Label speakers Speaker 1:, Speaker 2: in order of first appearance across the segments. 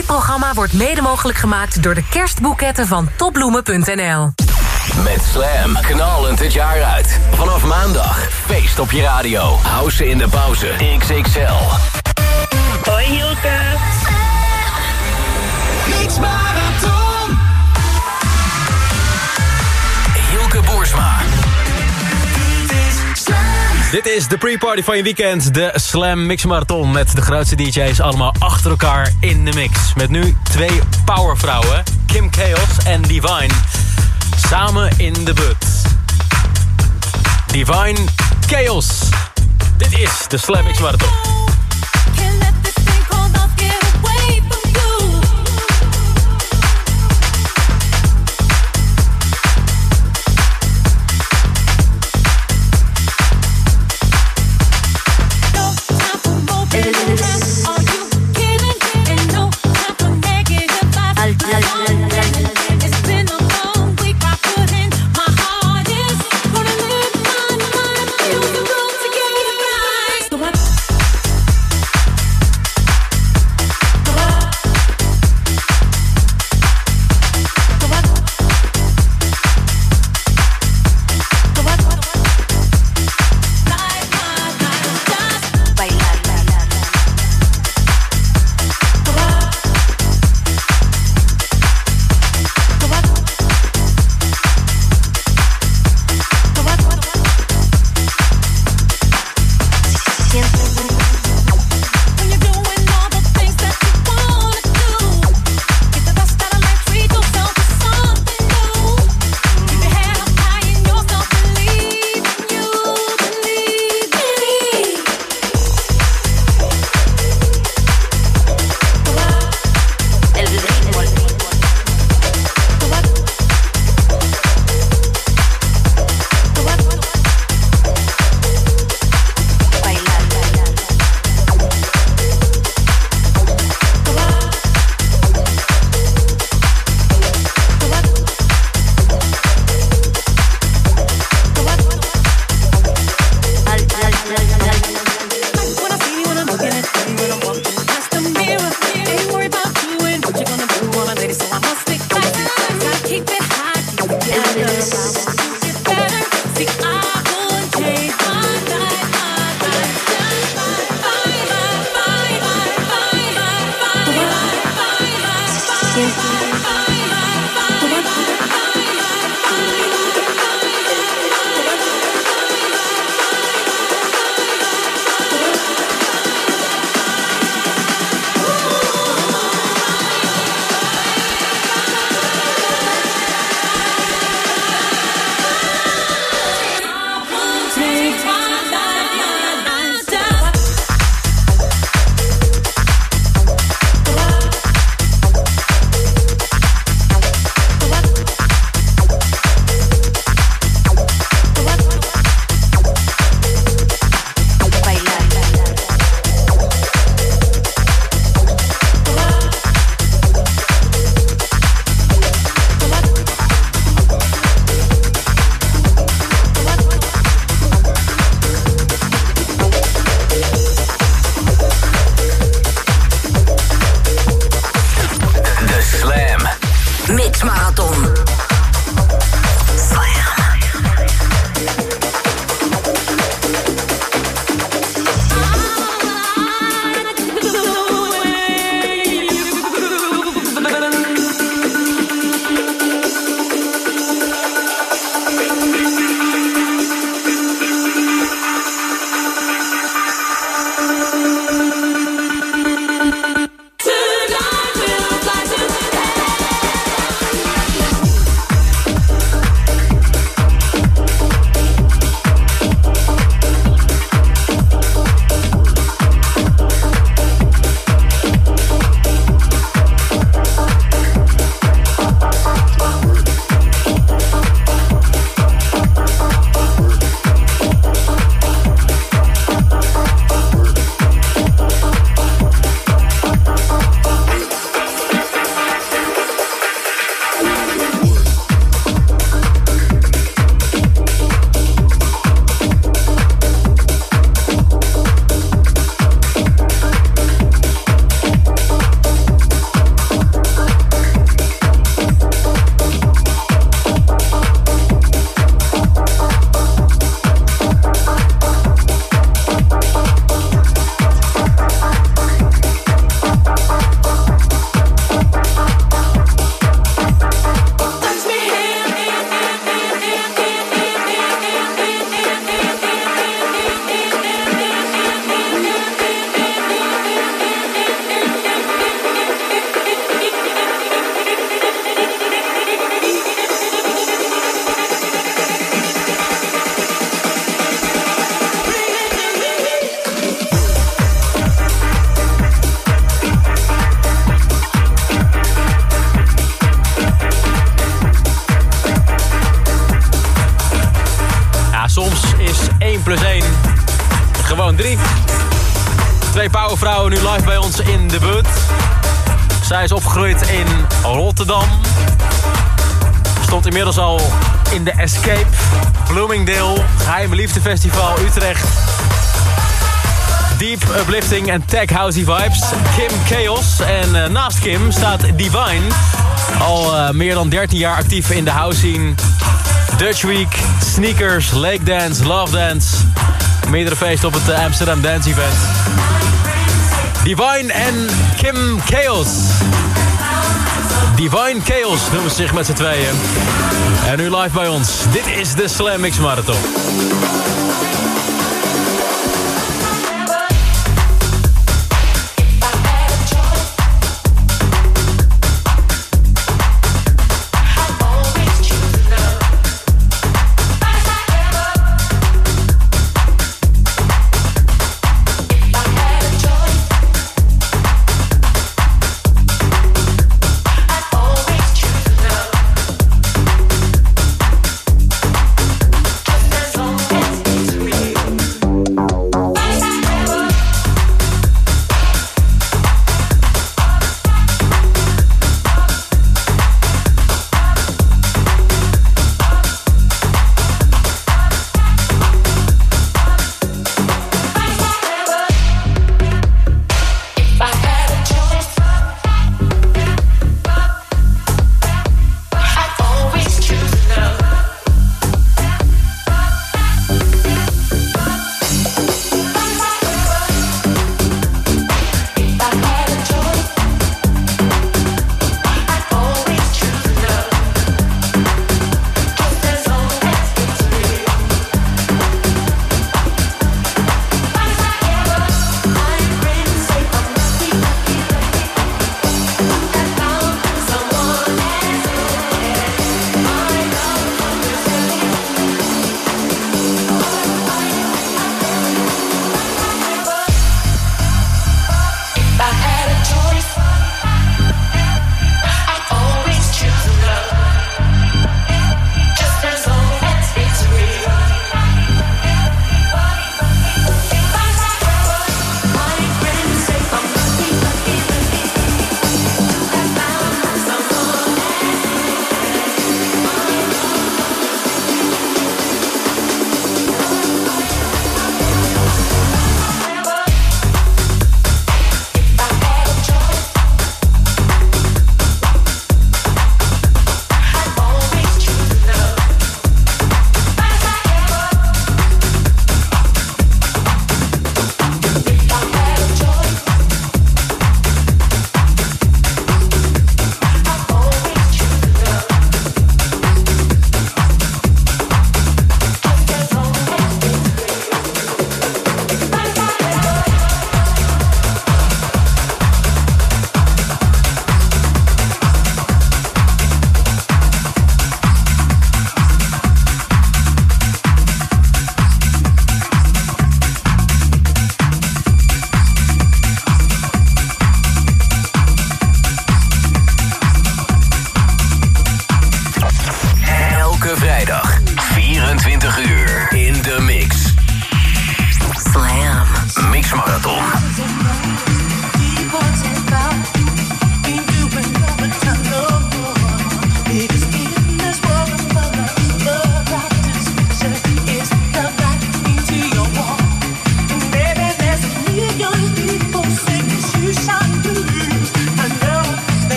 Speaker 1: Dit programma wordt mede mogelijk gemaakt door de kerstboeketten van topbloemen.nl.
Speaker 2: Met Slam knallend het jaar uit. Vanaf maandag feest op je radio. House in de pauze XXL.
Speaker 3: Hoi Hilke.
Speaker 2: Mix Marathon.
Speaker 4: Dit is de pre-party van je weekend. De Slam Mix Marathon met de grootste DJ's allemaal achter elkaar in de mix. Met nu twee powervrouwen, Kim Chaos en Divine. Samen in de but. Divine Chaos. Dit is de Slam Mix Marathon. is 1 plus 1 gewoon 3. Twee powervrouwen nu live bij ons in de buurt. Zij is opgegroeid in Rotterdam. Stond inmiddels al in de Escape, Bloomingdale, Geheime Liefdefestival Utrecht. Deep uplifting en tech housey vibes. Kim Chaos en eh, naast Kim staat Divine. Al eh, meer dan 13 jaar actief in de house scene Dutch Week, Sneakers, Lake Dance, Love Dance. Meerdere feesten op het uh, Amsterdam Dance Event. Divine en Kim Chaos. Divine Chaos noemen ze zich met z'n tweeën. En nu live bij ons. Dit is de Slam Mix Marathon.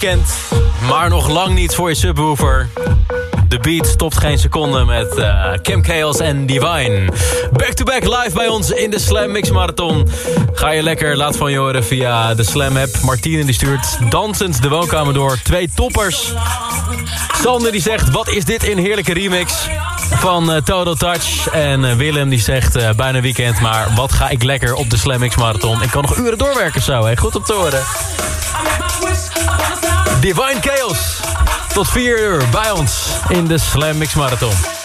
Speaker 5: Weekend, maar nog lang niet voor je subwoofer. De beat stopt geen seconde met uh, Kim Chaos en Divine. Back-to-back live bij ons in de Slam Mix Marathon. Ga je lekker, laat van je horen via de Slam app. Martine die stuurt dansend de woonkamer door. Twee toppers. Sander die zegt, wat is dit een heerlijke remix van uh, Total Touch. En uh, Willem die zegt, bijna weekend, maar wat ga ik lekker op de Slam Mix Marathon. Ik kan nog uren doorwerken zo, hè. goed om te horen. Divine Chaos. Tot 4 uur bij ons in de Slam Mix Marathon.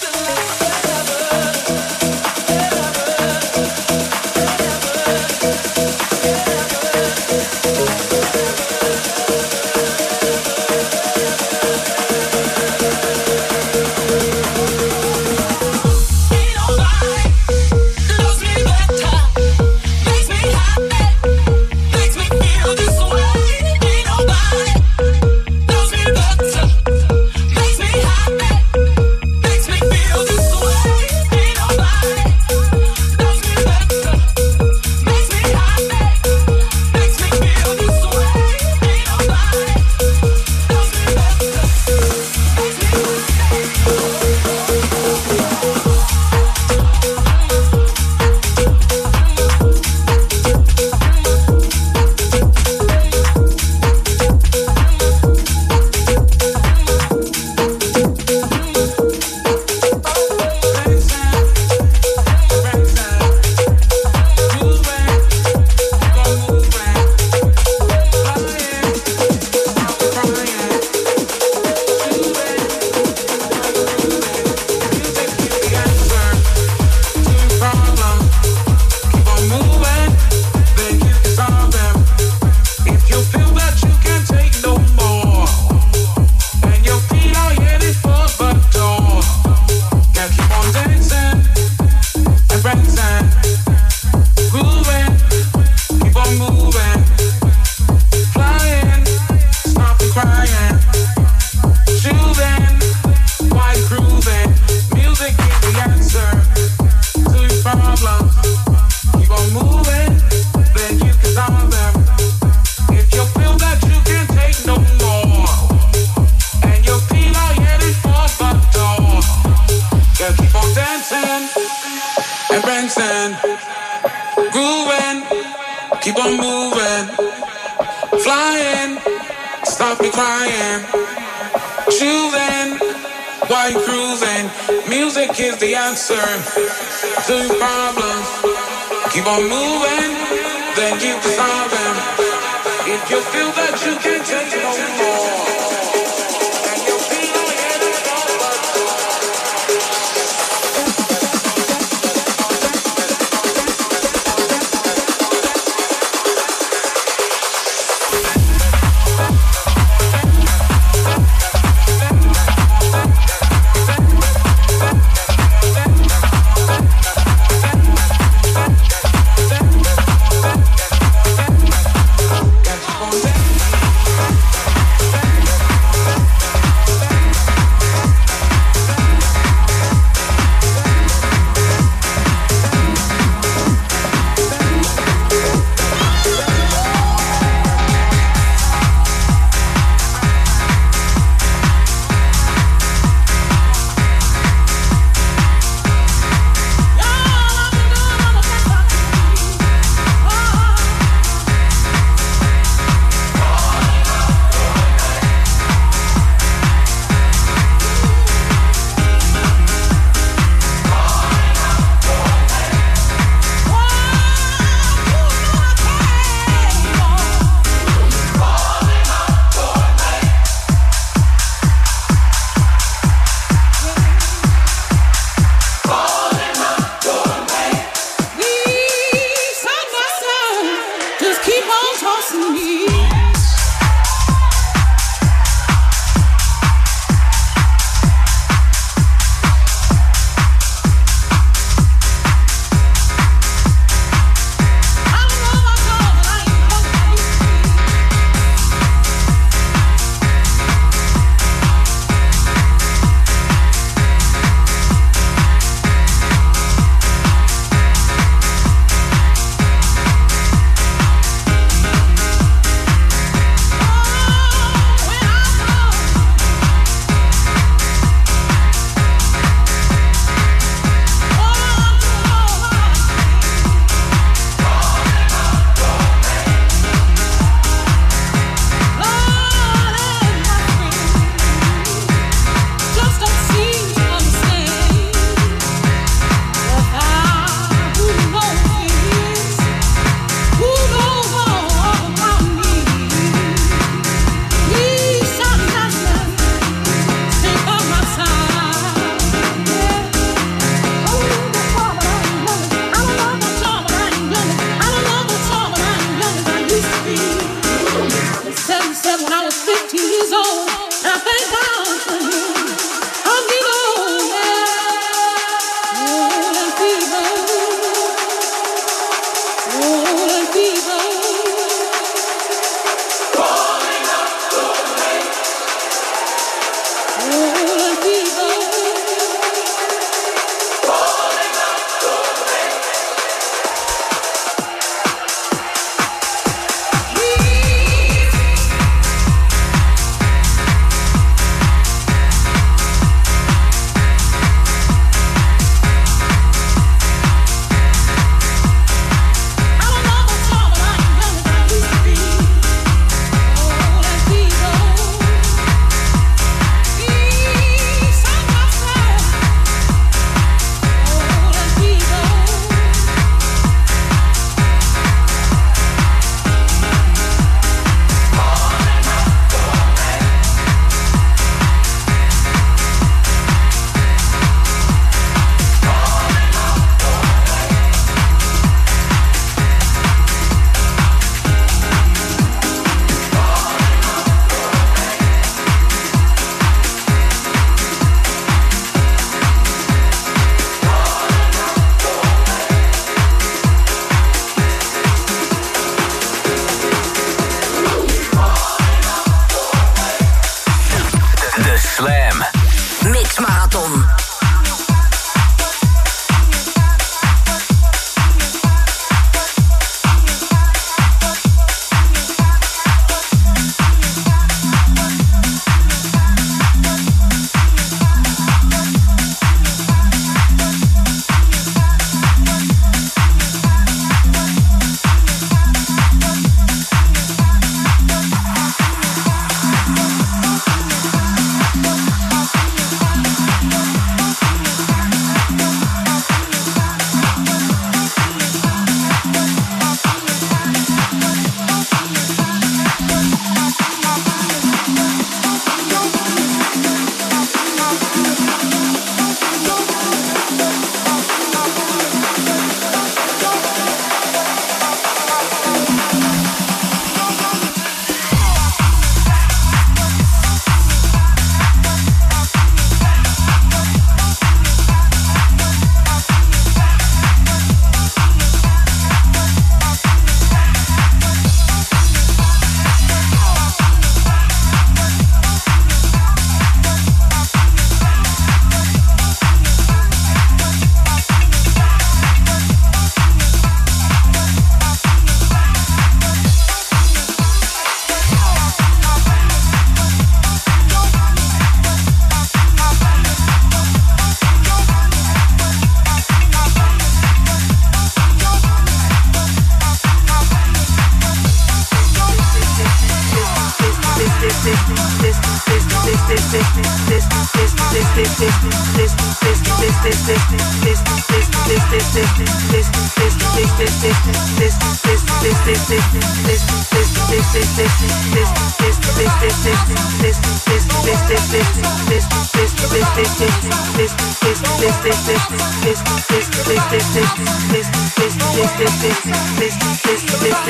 Speaker 4: this this this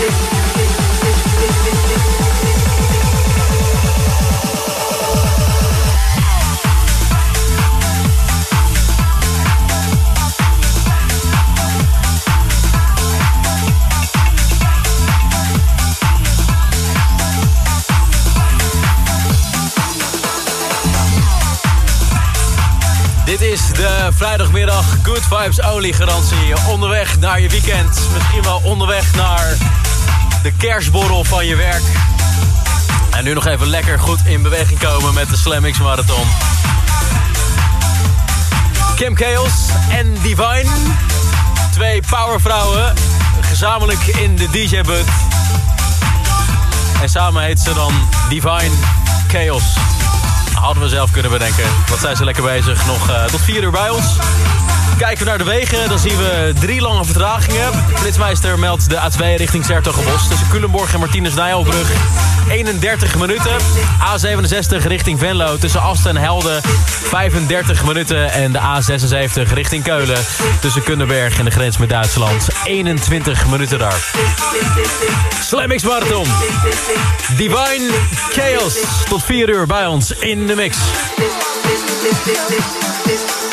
Speaker 4: this Dit is de vrijdagmiddag Good Vibes Only garantie. Onderweg naar je weekend. Misschien wel onderweg naar de kerstborrel van je werk. En nu nog even lekker goed in beweging komen met de Slam X Marathon. Kim Chaos en Divine. Twee powervrouwen. Gezamenlijk in de DJ-bud. En samen heet ze dan Divine Chaos. Hadden we zelf kunnen bedenken. Wat zijn ze lekker bezig. Nog uh, tot vier uur bij ons. Kijken we naar de wegen, dan zien we drie lange vertragingen. Flitsmeister meldt de A2 richting Sertogenbos. Tussen Culemborg en Martinus Nijlbrug. 31 minuten. A67 richting Venlo tussen Asten en Helden. 35 minuten. En de A76 richting Keulen. Tussen Kunderberg en de grens met Duitsland. 21 minuten daar. Slam X Marathon. Divine Chaos. Tot 4 uur bij ons in de mix.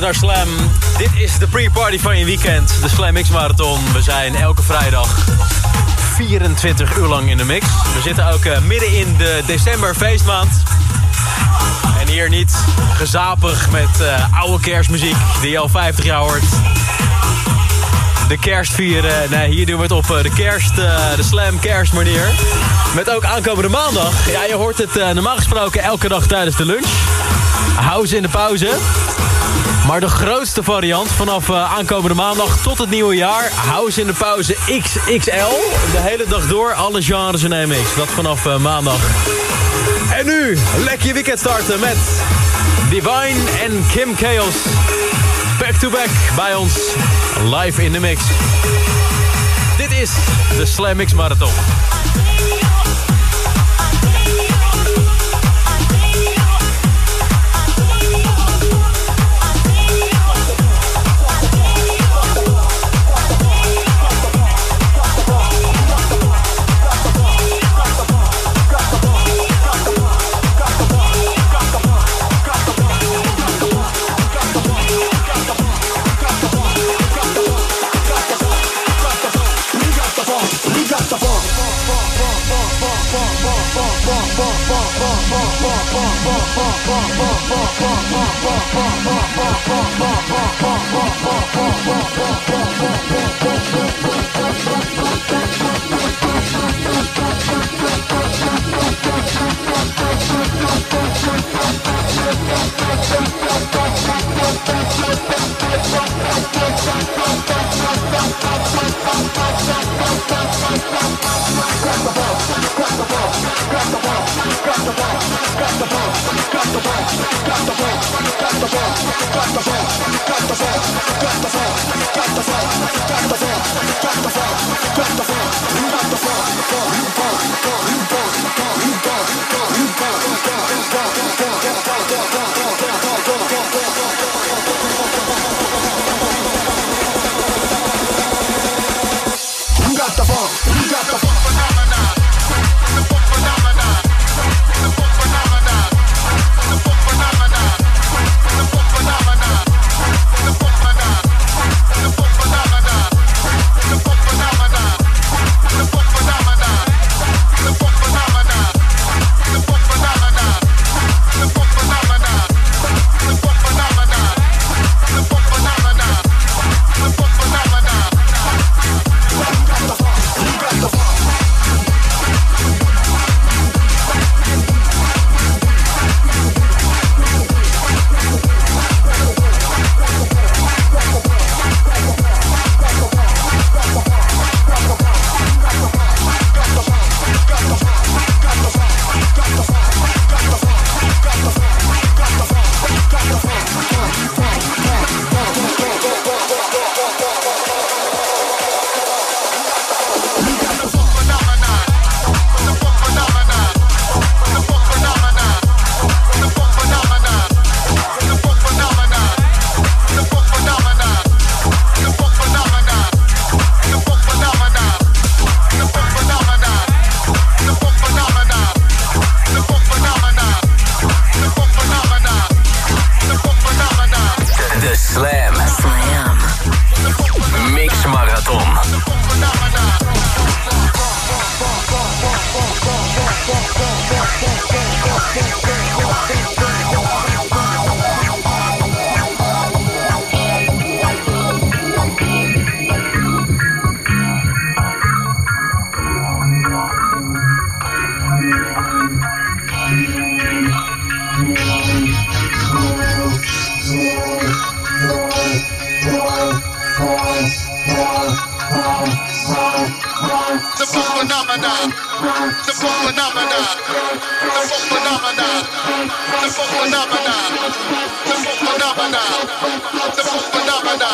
Speaker 4: Dit is de pre-party van je weekend. De Slam Mix Marathon. We zijn elke vrijdag 24 uur lang in de mix. We zitten ook uh, midden in de december feestmaand. En hier niet gezapig met uh, oude kerstmuziek die al 50 jaar hoort. De kerst vieren. Nee, hier doen we het op uh, de kerst, de Slam kerstmanier. Met ook aankomende maandag. Ja, je hoort het normaal gesproken elke dag tijdens de lunch. House in de pauze. Maar de grootste variant vanaf uh, aankomende maandag tot het nieuwe jaar. House in de pauze XXL. De hele dag door, alle genres in MX. Dat vanaf uh, maandag. En nu, lekker je weekend starten met Divine en Kim Chaos. Back to back bij ons, live in de mix. Dit is de Slam Mix Marathon.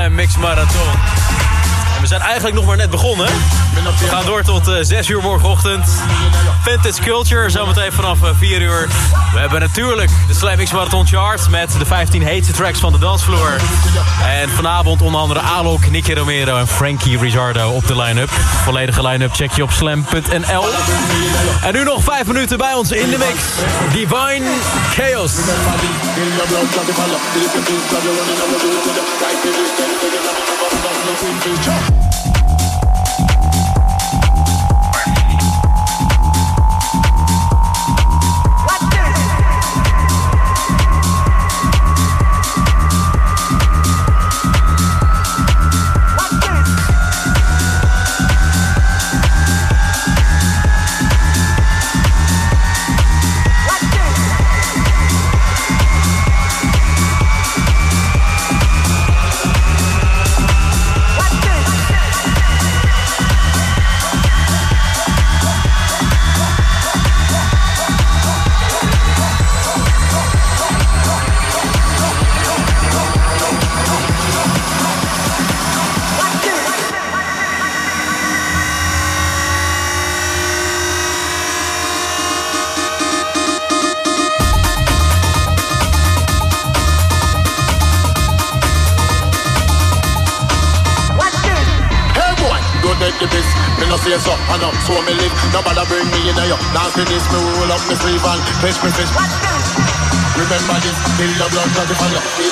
Speaker 4: Slam Mix Marathon. En we zijn eigenlijk nog maar net begonnen. We gaan door tot uh, eh, 6 uur morgenochtend. Vintage Culture, zometeen vanaf 4 eh, uur. We hebben natuurlijk de Slam Mix Marathon Chart... met de 15 heetste tracks van de dansvloer. En vanavond onder andere Alok, Nicky Romero en Frankie Rizzardo op de line-up. Volledige line-up check je op slam.nl. En nu nog 5 minuten bij ons in de mix. Divine Chaos.
Speaker 6: Best princess. Remember this, build a love, not the.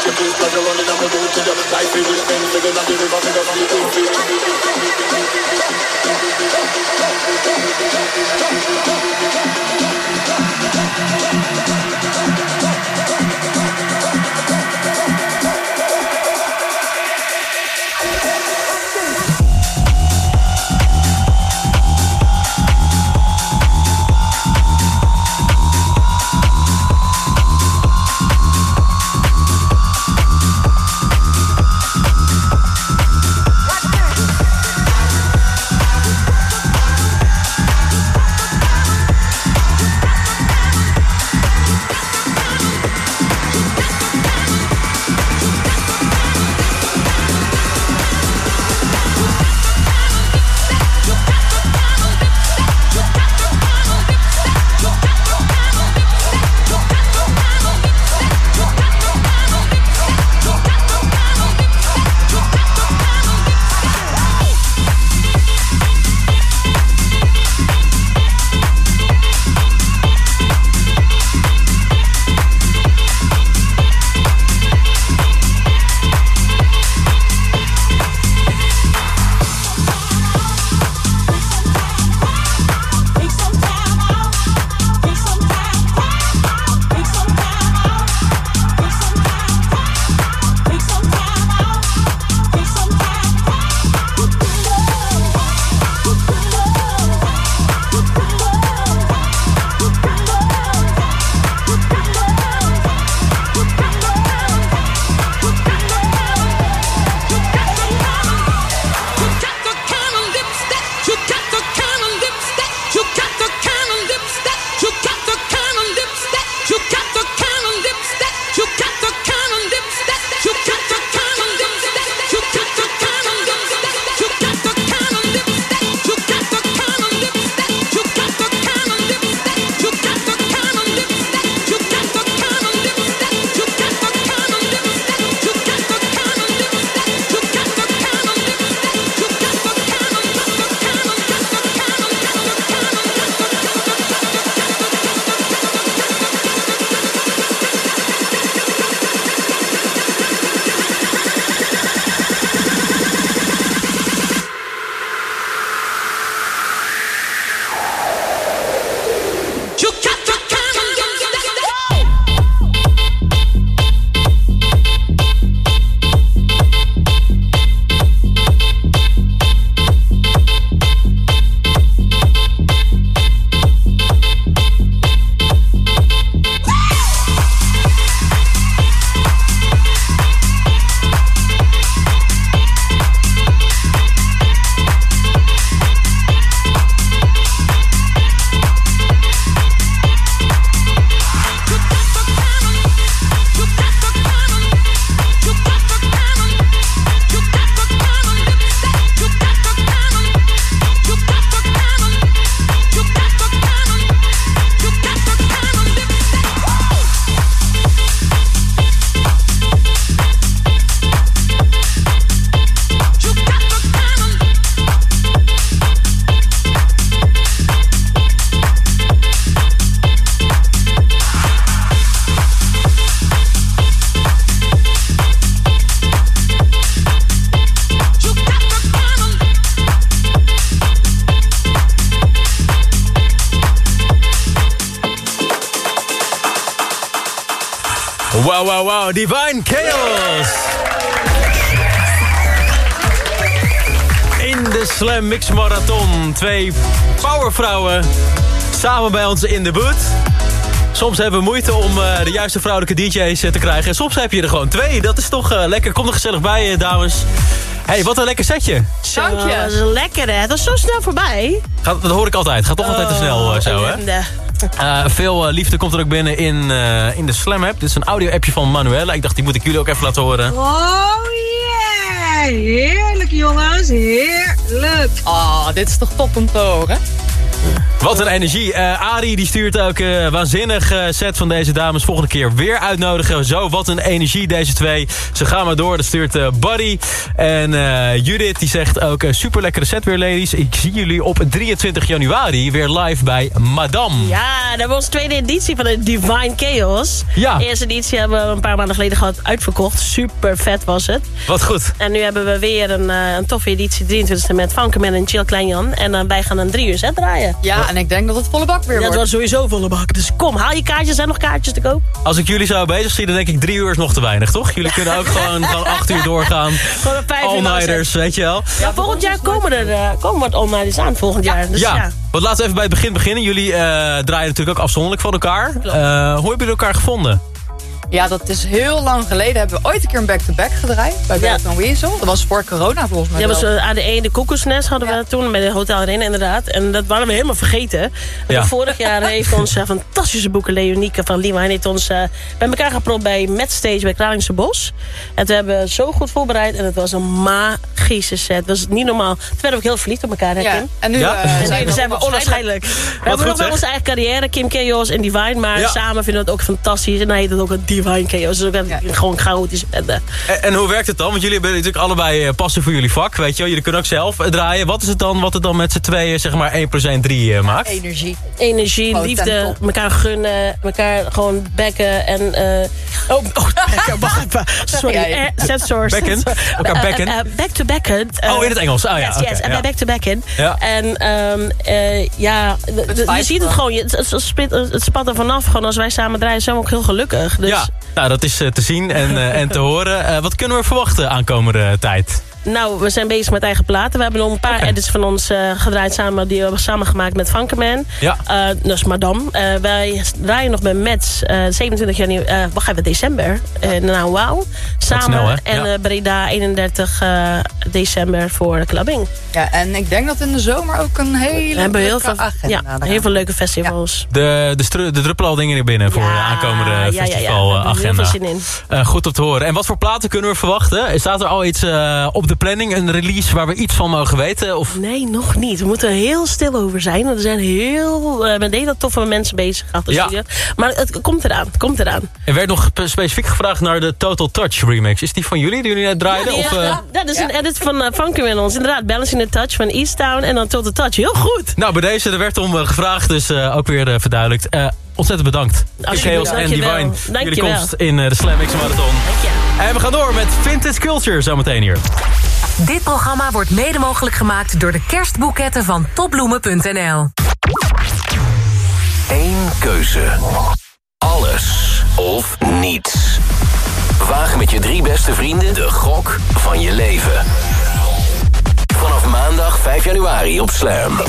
Speaker 4: Wow, wow. Divine Chaos. In de Slam Mix Marathon. Twee powervrouwen samen bij ons in de boot. Soms hebben we moeite om uh, de juiste vrouwelijke DJ's uh, te krijgen. En soms heb je er gewoon twee. Dat is toch uh, lekker. Kom er gezellig bij, dames. hey, wat een lekker setje.
Speaker 7: Dank je. Dat is lekker, hè. Dat is zo snel voorbij.
Speaker 4: Gaat, dat hoor ik altijd. Gaat toch oh, altijd te snel zo, hè? Uh, veel uh, liefde komt er ook binnen in, uh, in de Slam app. Dit is een audio-appje van Manuela. Ik dacht, die moet ik jullie ook even laten horen.
Speaker 8: Oh yeah! Heerlijk jongens, heerlijk.
Speaker 7: Oh, dit is toch top om te horen?
Speaker 4: Wat een energie. Uh, Arie die stuurt ook een uh, waanzinnig uh, set van deze dames. Volgende keer weer uitnodigen. Zo, wat een energie deze twee. Ze gaan maar door. Dat stuurt Buddy. En Judith die zegt ook super lekkere set weer, ladies. Ik zie jullie op 23 januari weer live bij Madame.
Speaker 7: Ja, dat was de tweede editie van de Divine Chaos.
Speaker 4: Ja.
Speaker 7: De eerste editie hebben we een paar maanden geleden gehad uitverkocht. Super vet was het.
Speaker 4: Wat goed.
Speaker 7: En nu hebben we weer een, een toffe editie, 23e met Funkerman en Chill Kleinjan. En wij gaan een drie uur set draaien.
Speaker 9: Ja, en ik denk dat het volle bak weer
Speaker 7: ja,
Speaker 9: wordt.
Speaker 7: het wordt sowieso volle bak. Dus kom, haal je kaartjes. zijn nog kaartjes te koop?
Speaker 4: Als ik jullie zou bezig zien, dan denk ik drie uur is nog te weinig, toch? Jullie kunnen ook gewoon, gewoon acht uur doorgaan.
Speaker 7: Gewoon een vijf
Speaker 4: All-nighters, weet je wel.
Speaker 7: Ja, volgend jaar komen er uh, komen wat all-nighters aan. Volgend jaar. Dus
Speaker 4: ja.
Speaker 7: ja.
Speaker 4: Want laten we even bij het begin beginnen. Jullie uh, draaien natuurlijk ook afzonderlijk van elkaar. Uh, hoe hebben jullie elkaar gevonden?
Speaker 9: Ja, dat is heel lang geleden. Hebben we ooit een keer een back-to-back -back gedraaid. Bij Bert ja. Weasel. Dat was voor corona volgens mij
Speaker 7: Ja,
Speaker 9: dat
Speaker 7: was ADE de Koekoesnest hadden ja. we toen. Bij de Hotel Arena inderdaad. En dat waren we helemaal vergeten. Ja. Vorig jaar heeft onze fantastische boeken Leonieke van Lima. heeft ons uh, bij elkaar gepropt bij Stage bij Kralingse Bos. En we hebben zo goed voorbereid. En het was een magische set. Dat was niet normaal. Toen werden we ook heel verliefd op elkaar. Hè,
Speaker 9: ja.
Speaker 7: Kim?
Speaker 9: En nu
Speaker 7: ja.
Speaker 9: uh,
Speaker 7: zijn we, zijn we onwaarschijnlijk. We hebben nog wel onze eigen carrière. Kim Chaos en Divine. Maar ja. samen vinden we het ook fantastisch. En dan heet het ook een Chaos. Dus ja. gewoon chaotisch. En, uh.
Speaker 4: en, en, hoe werkt het dan? Want jullie hebben natuurlijk allebei passen voor jullie vak. Weet je wel? Jullie kunnen ook zelf draaien. Wat is het dan wat het dan met z'n tweeën zeg maar 1 plus 1 3 maakt?
Speaker 9: Energie.
Speaker 7: Energie, liefde, elkaar gunnen, elkaar gewoon bekken en... Uh, oh, oh bekken, wacht even. Sorry, ja, sensors.
Speaker 4: Bekken? Elkaar bekken?
Speaker 7: Uh, uh, back to bekken.
Speaker 4: oh, in het Engels. Oh, ja,
Speaker 7: yes,
Speaker 4: okay,
Speaker 7: yes,
Speaker 4: ja.
Speaker 7: back to bekken.
Speaker 4: Ja.
Speaker 7: En um, ja, je ziet het gewoon. Het, het, het, het spat er vanaf. Gewoon als wij samen draaien zijn we ook heel gelukkig. Dus.
Speaker 4: Ja, nou, dat is te zien en, en te horen. wat kunnen we verwachten aankomende tijd?
Speaker 7: Nou, we zijn bezig met eigen platen. We hebben nog een paar okay. edits van ons uh, gedraaid samen. Die we hebben samen gemaakt met Funkerman.
Speaker 4: Ja.
Speaker 7: Uh, dus Madame. Uh, wij draaien nog bij Mets 27 januari. wacht even, december. nou, wauw. Samen.
Speaker 4: Snel,
Speaker 7: en
Speaker 4: ja.
Speaker 7: Breda 31 december voor de clubbing.
Speaker 9: Ja, en ik denk dat in de zomer ook een hele
Speaker 7: we hebben heel veel,
Speaker 9: agenda.
Speaker 7: Ja, heel veel leuke festivals.
Speaker 4: Ja. De, de, de druppelen al dingen er binnen voor de aankomende
Speaker 7: ja,
Speaker 4: festivalagenda.
Speaker 7: Ja, ja, heel veel zin in.
Speaker 4: goed om te horen. En wat voor platen kunnen we verwachten? Staat er al iets op de planning? Een release waar we iets van mogen weten? Of?
Speaker 7: Nee, nog niet. We moeten er heel stil over zijn. Er zijn heel, uh, met hele toffe mensen bezig achter
Speaker 4: ja.
Speaker 7: studio. Maar het komt eraan. Het komt eraan.
Speaker 4: Er werd nog specifiek gevraagd naar de Total Touch remix. Is die van jullie, die jullie net draaiden?
Speaker 7: Ja,
Speaker 4: of, uh...
Speaker 7: ja, dat is een edit van uh, Funky ons. Inderdaad, Balancing the Touch van Easttown en dan Total Touch. Heel goed.
Speaker 4: Nou, bij deze, er werd om gevraagd, dus ook weer verduidelijkt. Ontzettend bedankt. Chaos en Divine. Jullie komst in de Slam X Marathon. En we gaan door met Vintage Culture zometeen hier.
Speaker 1: Dit programma wordt mede mogelijk gemaakt door de kerstboeketten van topbloemen.nl.
Speaker 2: Eén keuze. Alles of niets. Waag met je drie beste vrienden de gok van je leven. Vanaf maandag 5 januari op Slam.